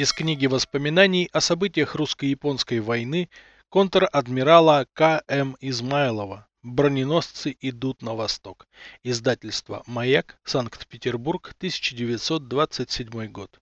Из книги воспоминаний о событиях русско-японской войны контр-адмирала К.М. Измайлова «Броненосцы идут на восток». Издательство «Маяк», Санкт-Петербург, 1927 год.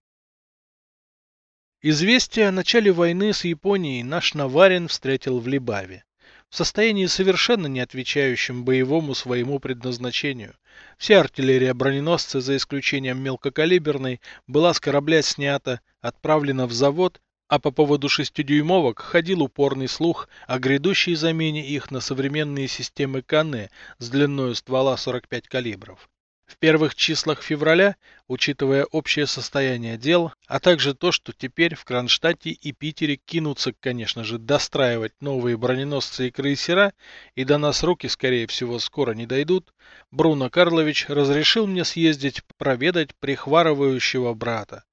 Известие о начале войны с Японией наш Наварин встретил в Либаве в состоянии совершенно не отвечающем боевому своему предназначению. Вся артиллерия броненосца, за исключением мелкокалиберной, была с корабля снята, отправлена в завод, а по поводу шестидюймовок ходил упорный слух о грядущей замене их на современные системы Кане с длиной ствола 45 калибров. В первых числах февраля, учитывая общее состояние дел, а также то, что теперь в Кронштадте и Питере кинутся, конечно же, достраивать новые броненосцы и крейсера, и до нас руки, скорее всего, скоро не дойдут, Бруно Карлович разрешил мне съездить проведать прихварывающего брата.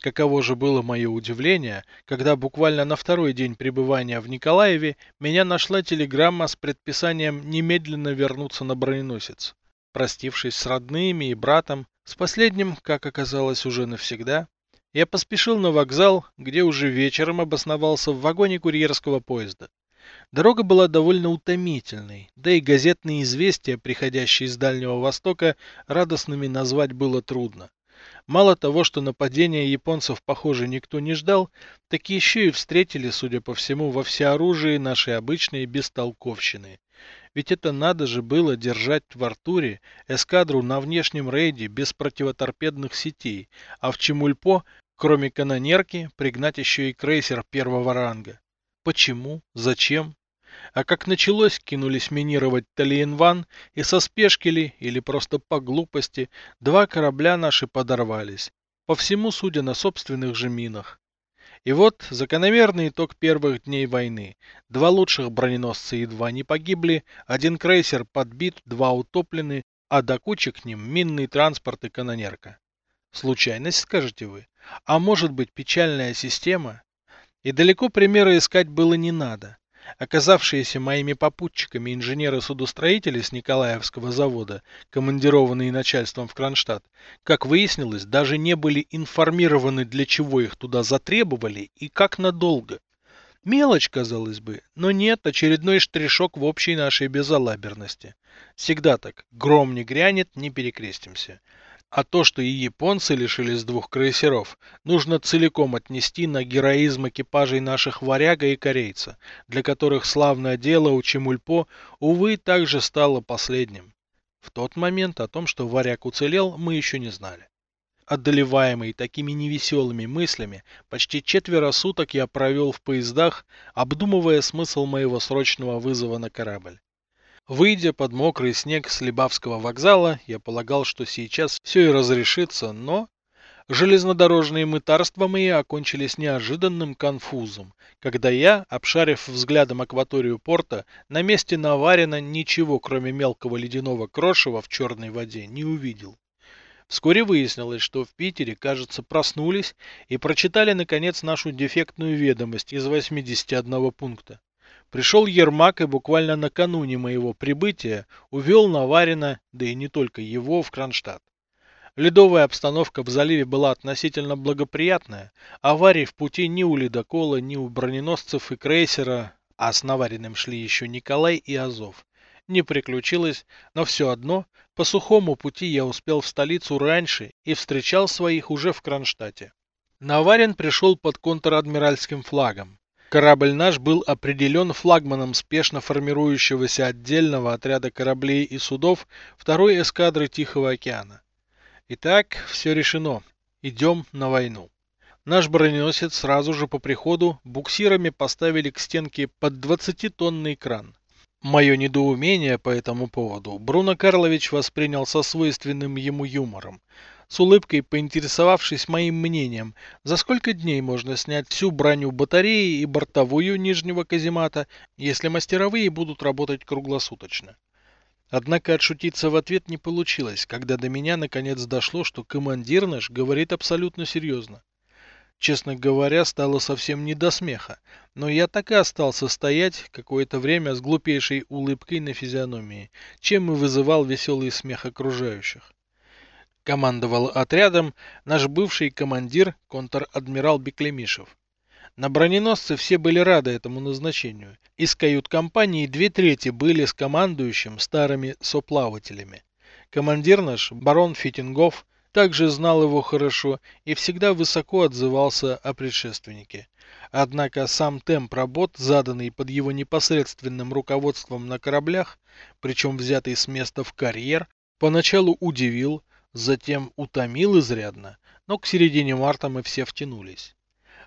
Каково же было мое удивление, когда буквально на второй день пребывания в Николаеве меня нашла телеграмма с предписанием немедленно вернуться на броненосец. Простившись с родными и братом, с последним, как оказалось, уже навсегда, я поспешил на вокзал, где уже вечером обосновался в вагоне курьерского поезда. Дорога была довольно утомительной, да и газетные известия, приходящие из Дальнего Востока, радостными назвать было трудно. Мало того, что нападения японцев, похоже, никто не ждал, так еще и встретили, судя по всему, во всеоружии нашей обычной бестолковщины. Ведь это надо же было держать в Артуре эскадру на внешнем рейде без противоторпедных сетей, а в Чемульпо, кроме канонерки, пригнать еще и крейсер первого ранга. Почему? Зачем? А как началось, кинулись минировать Талиенван, и со спешки ли, или просто по глупости, два корабля наши подорвались. По всему, судя на собственных же минах. И вот закономерный итог первых дней войны. Два лучших броненосца едва не погибли, один крейсер подбит, два утоплены, а до кучи к ним минный транспорт и канонерка. Случайность, скажете вы? А может быть печальная система? И далеко примера искать было не надо. Оказавшиеся моими попутчиками инженеры-судостроители с Николаевского завода, командированные начальством в Кронштадт, как выяснилось, даже не были информированы, для чего их туда затребовали и как надолго. Мелочь, казалось бы, но нет, очередной штришок в общей нашей безалаберности. Всегда так, гром не грянет, не перекрестимся. А то, что и японцы лишились двух крейсеров, нужно целиком отнести на героизм экипажей наших варяга и корейца, для которых славное дело у Чемульпо, увы, также стало последним. В тот момент о том, что варяг уцелел, мы еще не знали. Одолеваемый такими невеселыми мыслями, почти четверо суток я провел в поездах, обдумывая смысл моего срочного вызова на корабль. Выйдя под мокрый снег с Либавского вокзала, я полагал, что сейчас все и разрешится, но... Железнодорожные мытарства мои окончились неожиданным конфузом, когда я, обшарив взглядом акваторию порта, на месте Наварина ничего, кроме мелкого ледяного крошева в черной воде, не увидел. Вскоре выяснилось, что в Питере, кажется, проснулись и прочитали, наконец, нашу дефектную ведомость из 81 пункта. Пришел Ермак и буквально накануне моего прибытия увел Наварина, да и не только его, в Кронштадт. Ледовая обстановка в заливе была относительно благоприятная, аварий в пути ни у ледокола, ни у броненосцев и крейсера, а с Навариным шли еще Николай и Азов, не приключилось, но все одно, по сухому пути я успел в столицу раньше и встречал своих уже в Кронштадте. Наварин пришел под контр-адмиральским флагом. Корабль наш был определен флагманом спешно формирующегося отдельного отряда кораблей и судов второй эскадры Тихого океана. Итак, все решено. Идем на войну. Наш броненосец сразу же по приходу буксирами поставили к стенке под 20-тонный кран. Мое недоумение по этому поводу Бруно Карлович воспринял со свойственным ему юмором с улыбкой поинтересовавшись моим мнением, за сколько дней можно снять всю броню батареи и бортовую нижнего каземата, если мастеровые будут работать круглосуточно. Однако отшутиться в ответ не получилось, когда до меня наконец дошло, что командир наш говорит абсолютно серьезно. Честно говоря, стало совсем не до смеха, но я так и остался стоять какое-то время с глупейшей улыбкой на физиономии, чем и вызывал веселый смех окружающих. Командовал отрядом наш бывший командир, контр-адмирал Беклемишев. На броненосце все были рады этому назначению. Из кают-компании две трети были с командующим старыми соплавателями. Командир наш, барон Фитингов, также знал его хорошо и всегда высоко отзывался о предшественнике. Однако сам темп работ, заданный под его непосредственным руководством на кораблях, причем взятый с места в карьер, поначалу удивил, затем утомил изрядно, но к середине марта мы все втянулись.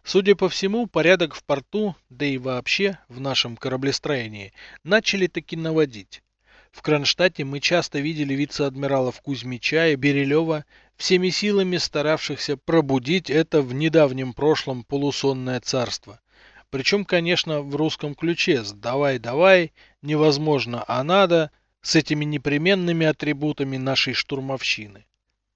Судя по всему, порядок в порту, да и вообще в нашем кораблестроении, начали таки наводить. В Кронштадте мы часто видели вице-адмиралов Кузьмича и Берилева, всеми силами старавшихся пробудить это в недавнем прошлом полусонное царство. Причем, конечно, в русском ключе с «давай-давай», «невозможно, а надо», с этими непременными атрибутами нашей штурмовщины.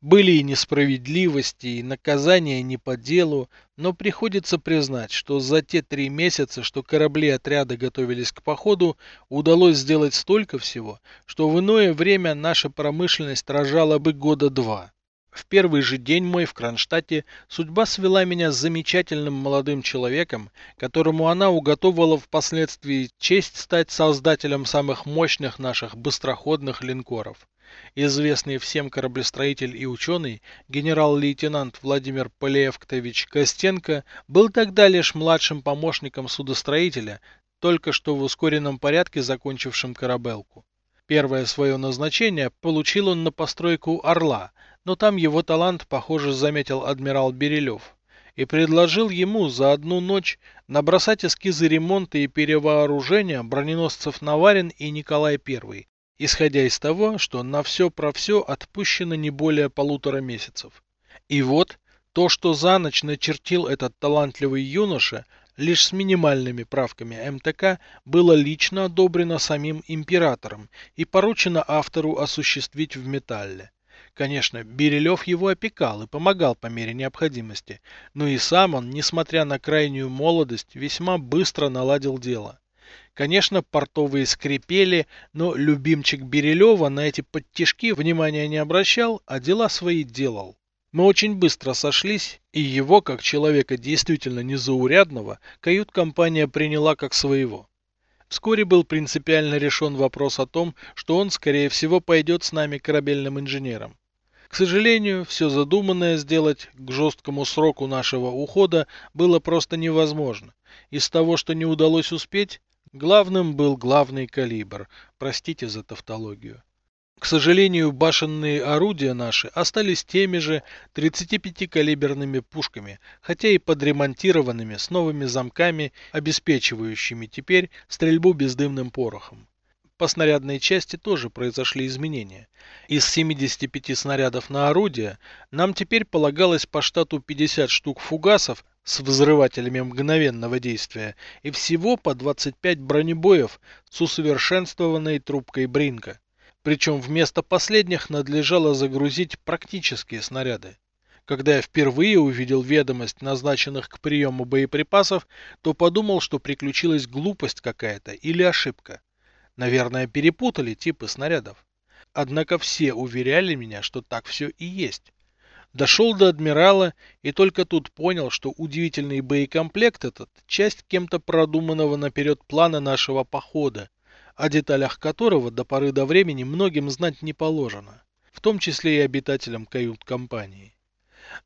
Были и несправедливости, и наказания не по делу, но приходится признать, что за те три месяца, что корабли отряда готовились к походу, удалось сделать столько всего, что в иное время наша промышленность рожала бы года два. В первый же день мой в Кронштадте судьба свела меня с замечательным молодым человеком, которому она уготовила впоследствии честь стать создателем самых мощных наших быстроходных линкоров. Известный всем кораблестроитель и ученый генерал-лейтенант Владимир Полеевктович Костенко был тогда лишь младшим помощником судостроителя, только что в ускоренном порядке закончившим корабелку. Первое свое назначение получил он на постройку «Орла», но там его талант, похоже, заметил адмирал Берилев и предложил ему за одну ночь набросать эскизы ремонта и перевооружения броненосцев Наварин и Николай I, исходя из того, что на все про все отпущено не более полутора месяцев. И вот, то, что за ночь начертил этот талантливый юноша, лишь с минимальными правками МТК, было лично одобрено самим императором и поручено автору осуществить в металле. Конечно, Берилев его опекал и помогал по мере необходимости, но и сам он, несмотря на крайнюю молодость, весьма быстро наладил дело. Конечно, портовые скрипели, но любимчик Берилева на эти подтяжки внимания не обращал, а дела свои делал. Мы очень быстро сошлись, и его, как человека действительно незаурядного, кают-компания приняла как своего. Вскоре был принципиально решен вопрос о том, что он, скорее всего, пойдет с нами корабельным инженером. К сожалению, все задуманное сделать к жесткому сроку нашего ухода было просто невозможно. Из того, что не удалось успеть, Главным был главный калибр, простите за тавтологию. К сожалению, башенные орудия наши остались теми же 35-калиберными пушками, хотя и подремонтированными с новыми замками, обеспечивающими теперь стрельбу бездымным порохом. По снарядной части тоже произошли изменения. Из 75 снарядов на орудие нам теперь полагалось по штату 50 штук фугасов с взрывателями мгновенного действия и всего по 25 бронебоев с усовершенствованной трубкой Бринка. Причем вместо последних надлежало загрузить практические снаряды. Когда я впервые увидел ведомость назначенных к приему боеприпасов, то подумал, что приключилась глупость какая-то или ошибка. Наверное, перепутали типы снарядов. Однако все уверяли меня, что так все и есть. Дошел до адмирала и только тут понял, что удивительный боекомплект этот – часть кем-то продуманного наперед плана нашего похода, о деталях которого до поры до времени многим знать не положено, в том числе и обитателям кают-компании.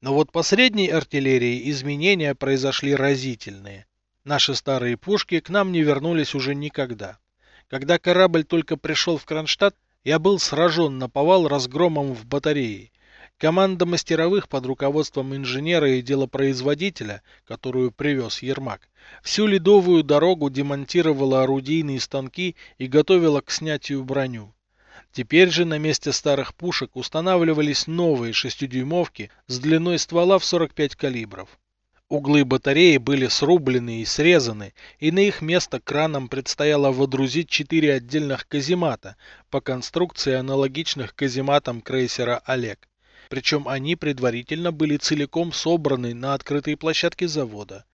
Но вот по средней артиллерии изменения произошли разительные. Наши старые пушки к нам не вернулись уже никогда. Когда корабль только пришел в Кронштадт, я был сражен на повал разгромом в батарее – Команда мастеровых под руководством инженера и делопроизводителя, которую привез Ермак, всю ледовую дорогу демонтировала орудийные станки и готовила к снятию броню. Теперь же на месте старых пушек устанавливались новые шестидюймовки с длиной ствола в 45 калибров. Углы батареи были срублены и срезаны, и на их место краном предстояло водрузить четыре отдельных каземата по конструкции аналогичных казематам крейсера «Олег». Причем они предварительно были целиком собраны на открытой площадке завода.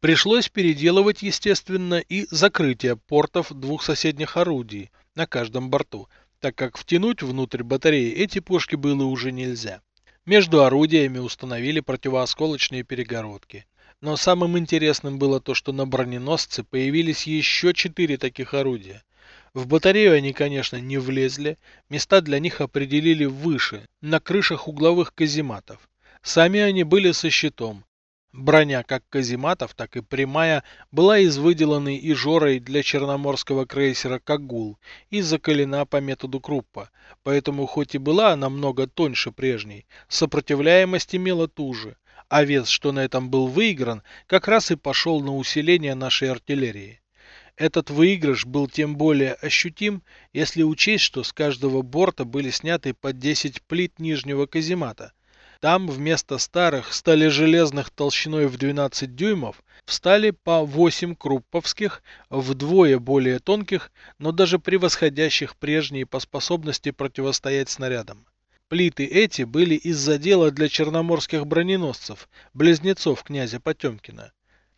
Пришлось переделывать, естественно, и закрытие портов двух соседних орудий на каждом борту, так как втянуть внутрь батареи эти пушки было уже нельзя. Между орудиями установили противоосколочные перегородки. Но самым интересным было то, что на броненосце появились еще четыре таких орудия. В батарею они, конечно, не влезли, места для них определили выше, на крышах угловых казематов. Сами они были со щитом. Броня как казематов, так и прямая была из выделанной и жорой для черноморского крейсера «Кагул» и закалена по методу Круппа, поэтому хоть и была намного тоньше прежней, сопротивляемость имела ту же, а вес, что на этом был выигран, как раз и пошел на усиление нашей артиллерии. Этот выигрыш был тем более ощутим, если учесть, что с каждого борта были сняты по 10 плит нижнего каземата. Там вместо старых стали железных толщиной в 12 дюймов встали по 8 крупповских, вдвое более тонких, но даже превосходящих прежние по способности противостоять снарядам. Плиты эти были из задела для черноморских броненосцев, близнецов князя Потемкина.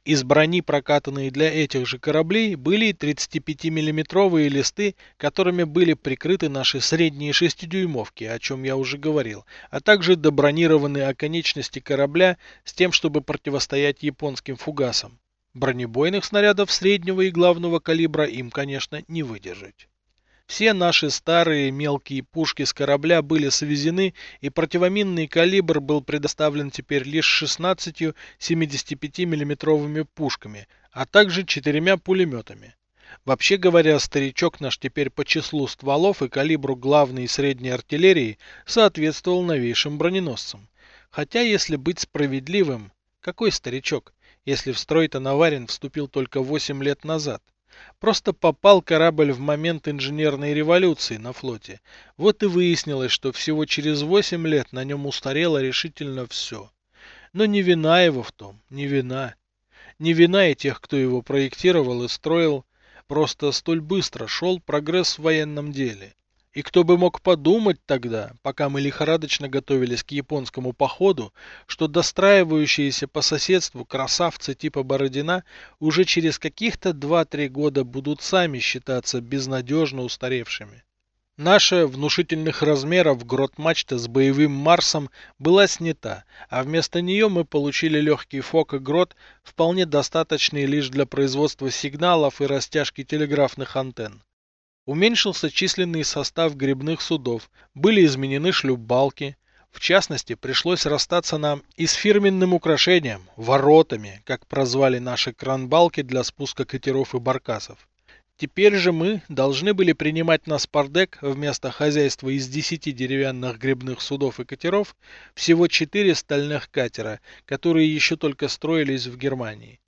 Из брони, прокатанные для этих же кораблей, были 35-миллиметровые листы, которыми были прикрыты наши средние шестидюймовки, о чем я уже говорил, а также добронированные оконечности корабля с тем, чтобы противостоять японским фугасам. Бронебойных снарядов среднего и главного калибра им, конечно, не выдержать. Все наши старые мелкие пушки с корабля были свезены, и противоминный калибр был предоставлен теперь лишь 16 75 миллиметровыми пушками, а также четырьмя пулеметами. Вообще говоря, старичок наш теперь по числу стволов и калибру главной и средней артиллерии соответствовал новейшим броненосцам. Хотя, если быть справедливым, какой старичок, если в строй-то Наварин вступил только 8 лет назад? Просто попал корабль в момент инженерной революции на флоте. Вот и выяснилось, что всего через 8 лет на нем устарело решительно все. Но не вина его в том, не вина. Не вина и тех, кто его проектировал и строил. Просто столь быстро шел прогресс в военном деле. И кто бы мог подумать тогда, пока мы лихорадочно готовились к японскому походу, что достраивающиеся по соседству красавцы типа Бородина уже через каких-то 2-3 года будут сами считаться безнадежно устаревшими. Наша внушительных размеров грот-мачта с боевым Марсом была снята, а вместо нее мы получили легкий фок и грот, вполне достаточный лишь для производства сигналов и растяжки телеграфных антенн. Уменьшился численный состав грибных судов, были изменены шлюпбалки. В частности, пришлось расстаться нам и с фирменным украшением – воротами, как прозвали наши кранбалки для спуска катеров и баркасов. Теперь же мы должны были принимать на спардек вместо хозяйства из 10 деревянных грибных судов и катеров всего 4 стальных катера, которые еще только строились в Германии.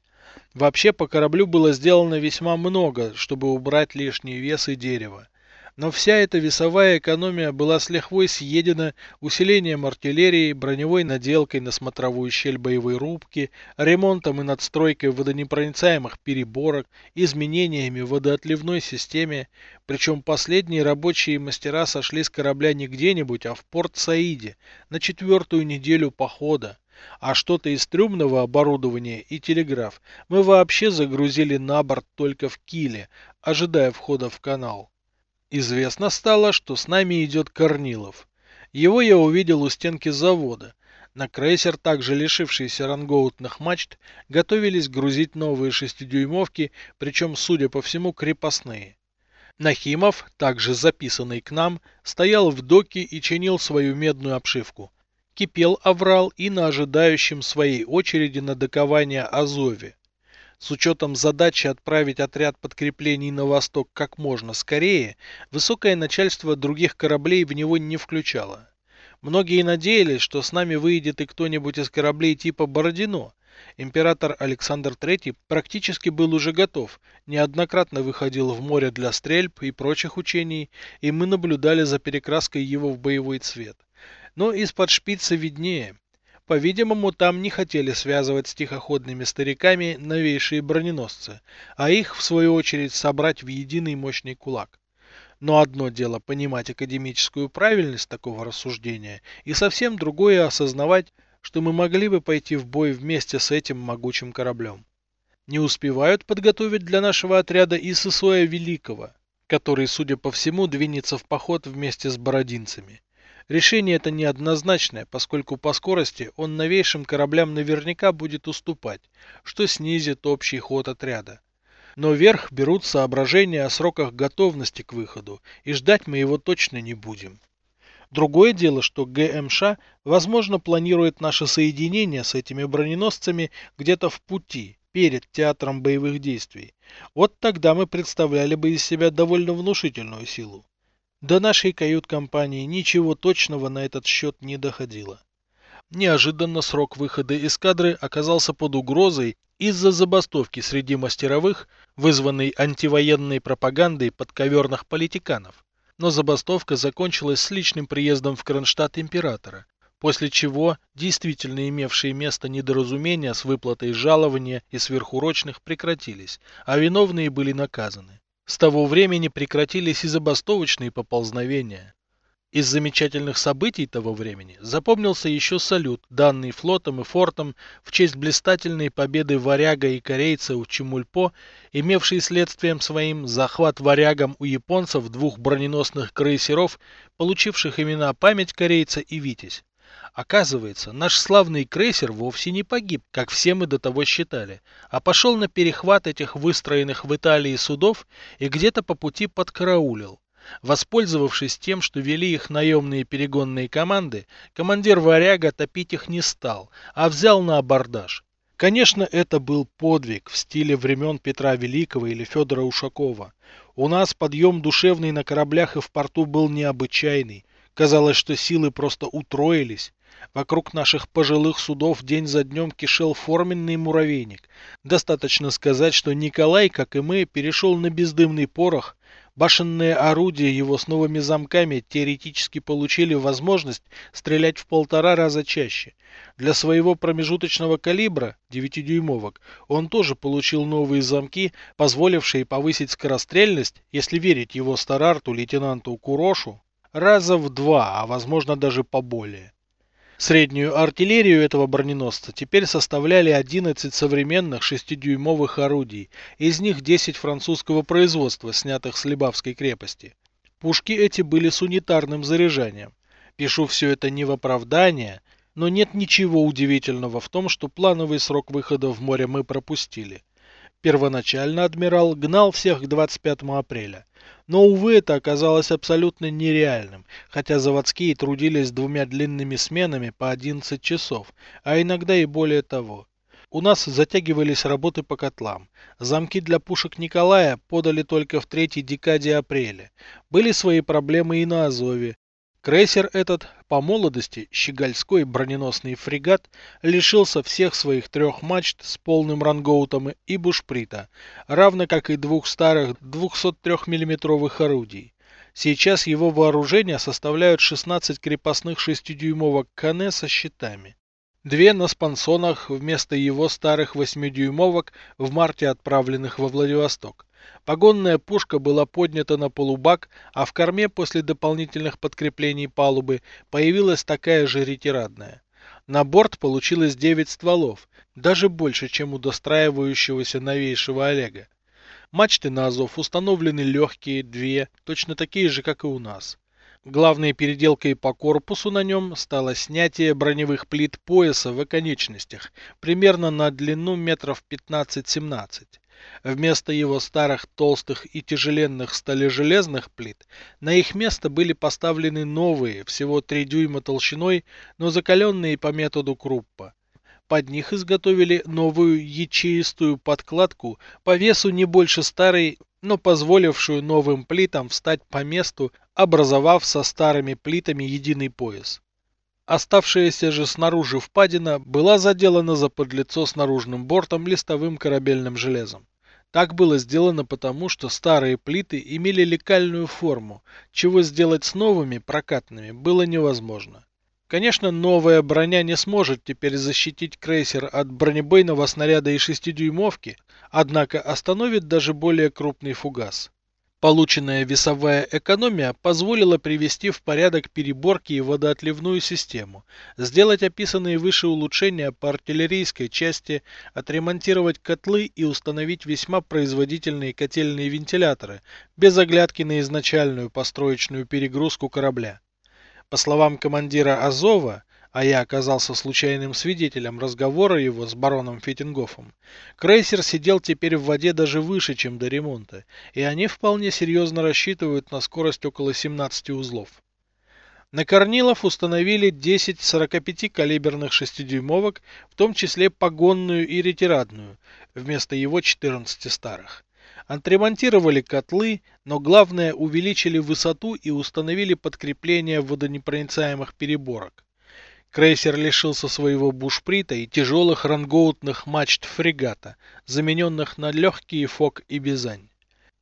Вообще по кораблю было сделано весьма много, чтобы убрать лишний вес и дерево. Но вся эта весовая экономия была с лихвой съедена усилением артиллерии, броневой наделкой на смотровую щель боевой рубки, ремонтом и надстройкой водонепроницаемых переборок, изменениями в водоотливной системе, причем последние рабочие мастера сошли с корабля не где-нибудь, а в порт Саиде на четвертую неделю похода. А что-то из трюмного оборудования и телеграф мы вообще загрузили на борт только в Киле, ожидая входа в канал. Известно стало, что с нами идет Корнилов. Его я увидел у стенки завода. На крейсер, также лишившийся рангоутных мачт, готовились грузить новые шестидюймовки, причем, судя по всему, крепостные. Нахимов, также записанный к нам, стоял в доке и чинил свою медную обшивку кипел Аврал и на ожидающем своей очереди на докование Азове. С учетом задачи отправить отряд подкреплений на восток как можно скорее, высокое начальство других кораблей в него не включало. Многие надеялись, что с нами выйдет и кто-нибудь из кораблей типа Бородино. Император Александр III практически был уже готов, неоднократно выходил в море для стрельб и прочих учений, и мы наблюдали за перекраской его в боевой цвет но из-под шпица виднее. По-видимому, там не хотели связывать с тихоходными стариками новейшие броненосцы, а их, в свою очередь, собрать в единый мощный кулак. Но одно дело понимать академическую правильность такого рассуждения, и совсем другое осознавать, что мы могли бы пойти в бой вместе с этим могучим кораблем. Не успевают подготовить для нашего отряда и Сысоя Великого, который, судя по всему, двинется в поход вместе с бородинцами. Решение это неоднозначное, поскольку по скорости он новейшим кораблям наверняка будет уступать, что снизит общий ход отряда. Но верх берут соображения о сроках готовности к выходу, и ждать мы его точно не будем. Другое дело, что ГМШ, возможно, планирует наше соединение с этими броненосцами где-то в пути, перед театром боевых действий. Вот тогда мы представляли бы из себя довольно внушительную силу. До нашей кают-компании ничего точного на этот счет не доходило. Неожиданно срок выхода эскадры оказался под угрозой из-за забастовки среди мастеровых, вызванной антивоенной пропагандой подковерных политиканов но забастовка закончилась с личным приездом в Кронштадт императора, после чего действительно имевшие место недоразумения с выплатой жалования и сверхурочных прекратились, а виновные были наказаны. С того времени прекратились и забастовочные поползновения. Из замечательных событий того времени запомнился еще салют, данный флотом и фортом в честь блистательной победы варяга и корейца у Чемульпо, имевший следствием своим захват варягом у японцев двух броненосных крейсеров, получивших имена «Память корейца» и «Витязь». Оказывается, наш славный крейсер вовсе не погиб, как все мы до того считали, а пошел на перехват этих выстроенных в Италии судов и где-то по пути подкараулил. Воспользовавшись тем, что вели их наемные перегонные команды, командир «Варяга» топить их не стал, а взял на абордаж. Конечно, это был подвиг в стиле времен Петра Великого или Федора Ушакова. У нас подъем душевный на кораблях и в порту был необычайный. Казалось, что силы просто утроились. Вокруг наших пожилых судов день за днем кишел форменный муравейник. Достаточно сказать, что Николай, как и мы, перешел на бездымный порох, Башенные орудия его с новыми замками теоретически получили возможность стрелять в полтора раза чаще. Для своего промежуточного калибра, 9-дюймовок, он тоже получил новые замки, позволившие повысить скорострельность, если верить его старарту лейтенанту Курошу, раза в два, а возможно даже поболее. Среднюю артиллерию этого броненосца теперь составляли 11 современных 6-дюймовых орудий, из них 10 французского производства, снятых с Либавской крепости. Пушки эти были с унитарным заряжанием. Пишу все это не в оправдание, но нет ничего удивительного в том, что плановый срок выхода в море мы пропустили. Первоначально адмирал гнал всех к 25 апреля. Но, увы, это оказалось абсолютно нереальным, хотя заводские трудились двумя длинными сменами по 11 часов, а иногда и более того. У нас затягивались работы по котлам. Замки для пушек Николая подали только в третьей декаде апреля. Были свои проблемы и на Азове. Крейсер этот, по молодости щегольской броненосный фрегат, лишился всех своих трех мачт с полным рангоутом и бушприта, равно как и двух старых 203 миллиметровых орудий. Сейчас его вооружение составляют 16 крепостных 6-дюймовок Кане со щитами. Две на спансонах вместо его старых 8-дюймовок в марте отправленных во Владивосток. Погонная пушка была поднята на полубак, а в корме после дополнительных подкреплений палубы появилась такая же ретирадная. На борт получилось 9 стволов, даже больше, чем у достраивающегося новейшего Олега. Мачты на Азов установлены легкие, две, точно такие же, как и у нас. Главной переделкой по корпусу на нем стало снятие броневых плит пояса в оконечностях, примерно на длину метров 15-17. Вместо его старых толстых и тяжеленных сталежелезных плит на их место были поставлены новые, всего 3 дюйма толщиной, но закаленные по методу Круппа. Под них изготовили новую ячеистую подкладку по весу не больше старой, но позволившую новым плитам встать по месту, образовав со старыми плитами единый пояс. Оставшаяся же снаружи впадина была заделана за подлицо с наружным бортом листовым корабельным железом. Так было сделано потому, что старые плиты имели лекальную форму, чего сделать с новыми прокатными было невозможно. Конечно, новая броня не сможет теперь защитить крейсер от бронебойного снаряда и шестидюймовки, однако остановит даже более крупный фугас. Полученная весовая экономия позволила привести в порядок переборки и водоотливную систему, сделать описанные выше улучшения по артиллерийской части, отремонтировать котлы и установить весьма производительные котельные вентиляторы, без оглядки на изначальную построечную перегрузку корабля. По словам командира Азова, а я оказался случайным свидетелем разговора его с бароном Фитингофом, крейсер сидел теперь в воде даже выше, чем до ремонта, и они вполне серьезно рассчитывают на скорость около 17 узлов. На Корнилов установили 10 45 калиберных 6-дюймовок, в том числе погонную и ретирадную, вместо его 14 старых. Отремонтировали котлы, но главное увеличили высоту и установили подкрепление водонепроницаемых переборок. Крейсер лишился своего бушприта и тяжелых рангоутных мачт фрегата, замененных на легкие фок и бизань.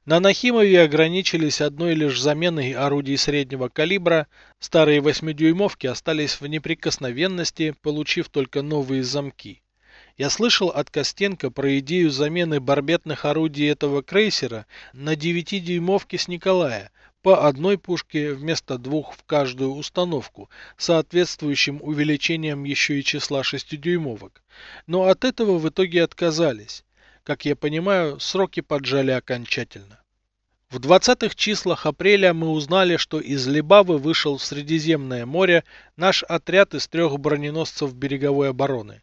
На Нахимове ограничились одной лишь заменой орудий среднего калибра, старые восьмидюймовки остались в неприкосновенности, получив только новые замки. Я слышал от Костенко про идею замены барбетных орудий этого крейсера на 9-дюймовки с Николая, по одной пушке вместо двух в каждую установку, соответствующим увеличением еще и числа 6-дюймовок. Но от этого в итоге отказались. Как я понимаю, сроки поджали окончательно. В 20-х числах апреля мы узнали, что из Либавы вышел в Средиземное море наш отряд из трех броненосцев береговой обороны.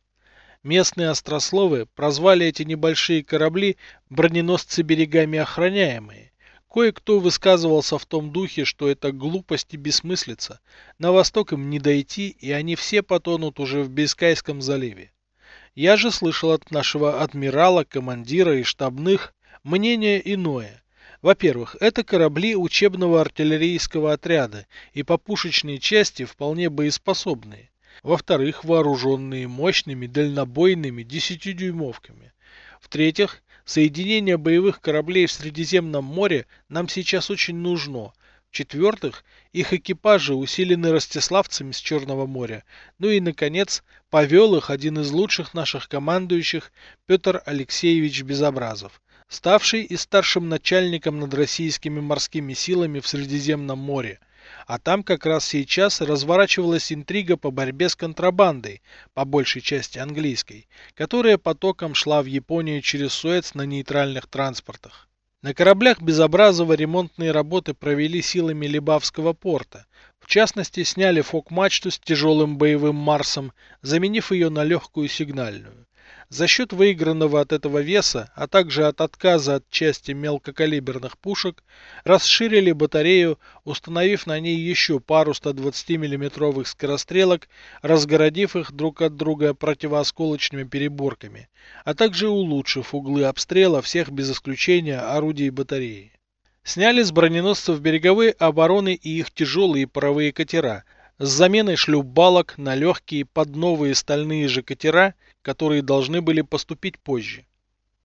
Местные острословы прозвали эти небольшие корабли броненосцы берегами охраняемые. Кое-кто высказывался в том духе, что это глупость и бессмыслица. На восток им не дойти, и они все потонут уже в Бискайском заливе. Я же слышал от нашего адмирала, командира и штабных мнение иное. Во-первых, это корабли учебного артиллерийского отряда и по пушечной части вполне боеспособные. Во-вторых, вооруженные мощными дальнобойными десятидюймовками. В-третьих, соединение боевых кораблей в Средиземном море нам сейчас очень нужно, в-четвертых, их экипажи усилены ростиславцами с Черного моря. Ну и, наконец, повел их один из лучших наших командующих Петр Алексеевич Безобразов, ставший и старшим начальником над российскими морскими силами в Средиземном море. А там как раз сейчас разворачивалась интрига по борьбе с контрабандой, по большей части английской, которая потоком шла в Японию через Суэц на нейтральных транспортах. На кораблях Безобразова ремонтные работы провели силами Либавского порта. В частности, сняли фок-мачту с тяжелым боевым Марсом, заменив ее на легкую сигнальную. За счет выигранного от этого веса, а также от отказа от части мелкокалиберных пушек, расширили батарею, установив на ней еще пару 120 миллиметровых скорострелок, разгородив их друг от друга противоосколочными переборками, а также улучшив углы обстрела всех без исключения орудий батареи. Сняли с броненосцев береговые обороны и их тяжелые паровые катера, с заменой шлюпбалок на легкие под новые стальные же катера, которые должны были поступить позже.